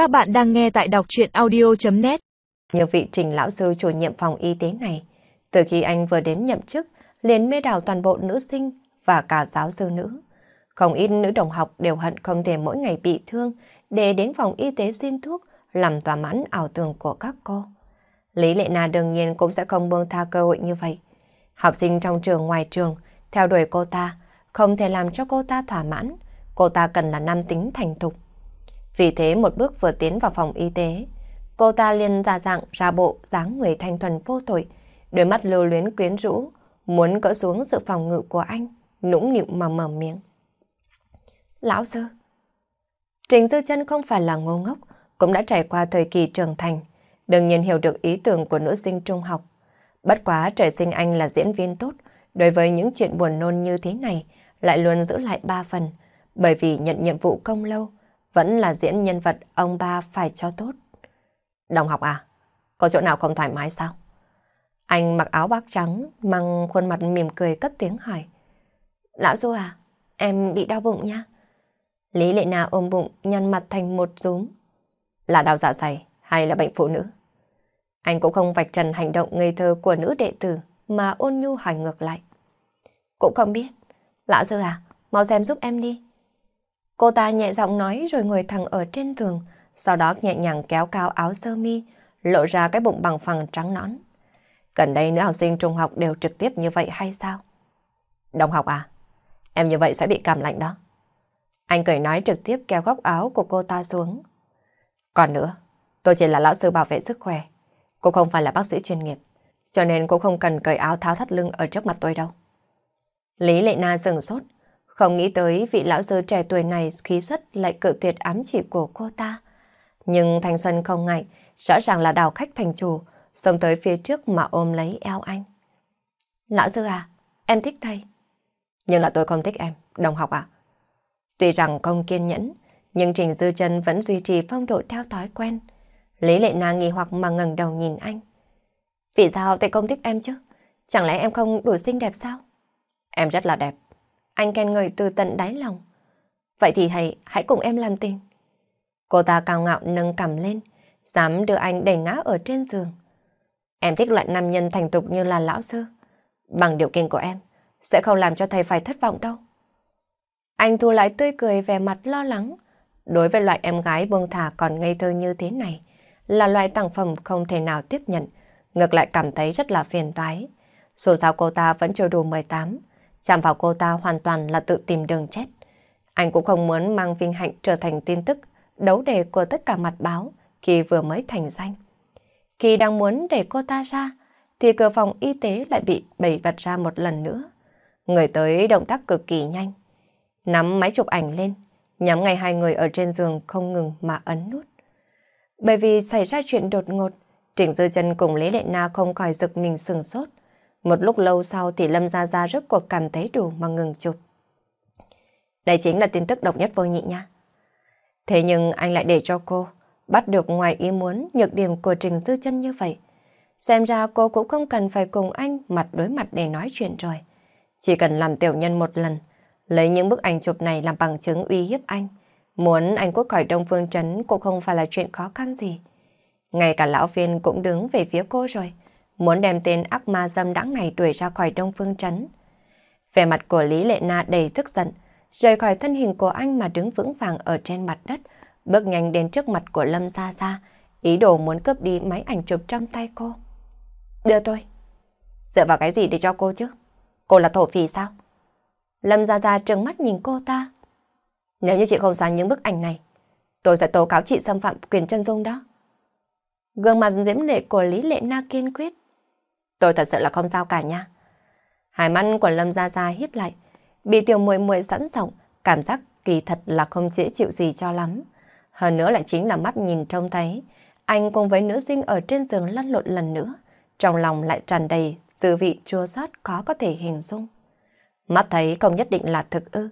Các bạn đang nghe tại đọc chuyện audio.net Như vị trình lão sư chủ nhiệm phòng y tế này, từ khi anh vừa đến nhậm chức, liền mê đảo toàn bộ nữ sinh và cả giáo sư nữ. Không ít nữ đồng học đều hận không thể mỗi ngày bị thương để đến phòng y tế xin thuốc, làm thỏa mãn ảo tưởng của các cô. Lý Lệ Na đương nhiên cũng sẽ không buông tha cơ hội như vậy. Học sinh trong trường ngoài trường, theo đuổi cô ta, không thể làm cho cô ta thỏa mãn. Cô ta cần là nam tính thành thục. Vì thế một bước vừa tiến vào phòng y tế, cô ta liền ra dạng ra bộ dáng người thanh thuần vô tội, đôi mắt lưu luyến quyến rũ, muốn cỡ xuống sự phòng ngự của anh, nũng nịu mà mở miệng. Lão sư Trình Dư chân không phải là ngô ngốc, cũng đã trải qua thời kỳ trưởng thành, đương nhiên hiểu được ý tưởng của nữ sinh trung học. Bất quá trời sinh anh là diễn viên tốt, đối với những chuyện buồn nôn như thế này, lại luôn giữ lại ba phần, bởi vì nhận nhiệm vụ công lâu, vẫn là diễn nhân vật ông ba phải cho tốt. Đồng học à, có chỗ nào không thoải mái sao? Anh mặc áo bác trắng, mang khuôn mặt mỉm cười cất tiếng hỏi. Lão Du à, em bị đau bụng nha. Lý Lệ Na ôm bụng, nhăn mặt thành một rúm. Là đau dạ dày hay là bệnh phụ nữ? Anh cũng không vạch trần hành động ngây thơ của nữ đệ tử mà ôn nhu hỏi ngược lại. Cũng không biết. Lão sư à, mau xem giúp em đi. Cô ta nhẹ giọng nói rồi ngồi thẳng ở trên tường, sau đó nhẹ nhàng kéo cao áo sơ mi, lộ ra cái bụng bằng phẳng trắng nõn. Gần đây nữ học sinh trung học đều trực tiếp như vậy hay sao? Đồng học à, em như vậy sẽ bị cảm lạnh đó. Anh cười nói trực tiếp kéo góc áo của cô ta xuống. Còn nữa, tôi chỉ là lão sư bảo vệ sức khỏe. Cô không phải là bác sĩ chuyên nghiệp, cho nên cô không cần cởi áo tháo thắt lưng ở trước mặt tôi đâu. Lý Lệ Na dừng sốt, không nghĩ tới vị lão sư trẻ tuổi này khí xuất lại cự tuyệt ám chỉ của cô ta. Nhưng Thanh Xuân không ngại, rõ ràng là đào khách thành chủ, xông tới phía trước mà ôm lấy eo anh. Lão sư à, em thích thầy. Nhưng là tôi không thích em, đồng học à. Tuy rằng không kiên nhẫn, nhưng Trình Dư chân vẫn duy trì phong độ theo thói quen. Lý lệ nàng nghi hoặc mà ngẩng đầu nhìn anh. Vì sao thầy không thích em chứ? Chẳng lẽ em không đủ xinh đẹp sao? Em rất là đẹp. Anh khen ngợi từ tận đáy lòng. Vậy thì thầy hãy cùng em làm tình. Cô ta cao ngạo nâng cầm lên, dám đưa anh đẩy ngã ở trên giường. Em thích loại nam nhân thành tục như là lão sư. Bằng điều kiện của em, sẽ không làm cho thầy phải thất vọng đâu. Anh thu lại tươi cười về mặt lo lắng. Đối với loại em gái buông thả còn ngây thơ như thế này, là loại tặng phẩm không thể nào tiếp nhận, ngược lại cảm thấy rất là phiền toái. Dù sao cô ta vẫn chưa đủ 18, chạm vào cô ta hoàn toàn là tự tìm đường chết. Anh cũng không muốn mang vinh hạnh trở thành tin tức, đấu đề của tất cả mặt báo khi vừa mới thành danh. Khi đang muốn để cô ta ra, thì cửa phòng y tế lại bị bày bật ra một lần nữa. Người tới động tác cực kỳ nhanh. Nắm máy chụp ảnh lên, nhắm ngay hai người ở trên giường không ngừng mà ấn nút. Bởi vì xảy ra chuyện đột ngột, Trịnh Dư chân cùng Lý Lệ Na không khỏi giật mình sừng sốt. Một lúc lâu sau thì Lâm Gia Gia rất cuộc cảm thấy đủ mà ngừng chụp. Đây chính là tin tức độc nhất vô nhị nha. Thế nhưng anh lại để cho cô bắt được ngoài ý muốn nhược điểm của Trình Dư chân như vậy. Xem ra cô cũng không cần phải cùng anh mặt đối mặt để nói chuyện rồi. Chỉ cần làm tiểu nhân một lần, lấy những bức ảnh chụp này làm bằng chứng uy hiếp anh. Muốn anh cút khỏi Đông Phương Trấn cũng không phải là chuyện khó khăn gì. Ngay cả lão viên cũng đứng về phía cô rồi, muốn đem tên ác ma dâm đãng này đuổi ra khỏi Đông Phương Trấn. Về mặt của Lý Lệ Na đầy tức giận, rời khỏi thân hình của anh mà đứng vững vàng ở trên mặt đất, bước nhanh đến trước mặt của Lâm Gia Gia, ý đồ muốn cướp đi máy ảnh chụp trong tay cô. Đưa tôi. Dựa vào cái gì để cho cô chứ? Cô là thổ phỉ sao? Lâm Gia Gia trừng mắt nhìn cô ta. Nếu như chị không xóa những bức ảnh này, tôi sẽ tố cáo chị xâm phạm quyền chân dung đó. Gương mặt diễm lệ của Lý Lệ Na kiên quyết. Tôi thật sự là không sao cả nha. Hai mắt của Lâm Gia Gia hiếp lại, bị tiểu muội muội sẵn rộng, cảm giác kỳ thật là không dễ chịu gì cho lắm. Hơn nữa lại chính là mắt nhìn trông thấy, anh cùng với nữ sinh ở trên giường lăn lộn lần nữa, trong lòng lại tràn đầy dư vị chua xót khó có thể hình dung. Mắt thấy không nhất định là thực ư.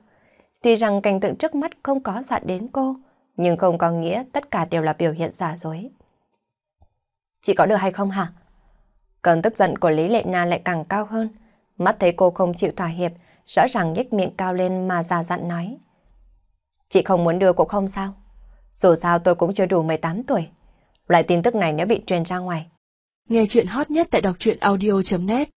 Tuy rằng cảnh tượng trước mắt không có dọa đến cô, nhưng không có nghĩa tất cả đều là biểu hiện giả dối. Chị có được hay không hả? Cơn tức giận của Lý Lệ Na lại càng cao hơn. Mắt thấy cô không chịu thỏa hiệp, rõ ràng nhếch miệng cao lên mà già dặn nói. Chị không muốn đưa cũng không sao. Dù sao tôi cũng chưa đủ 18 tuổi. Loại tin tức này nếu bị truyền ra ngoài. Nghe chuyện hot nhất tại đọc truyện audio.net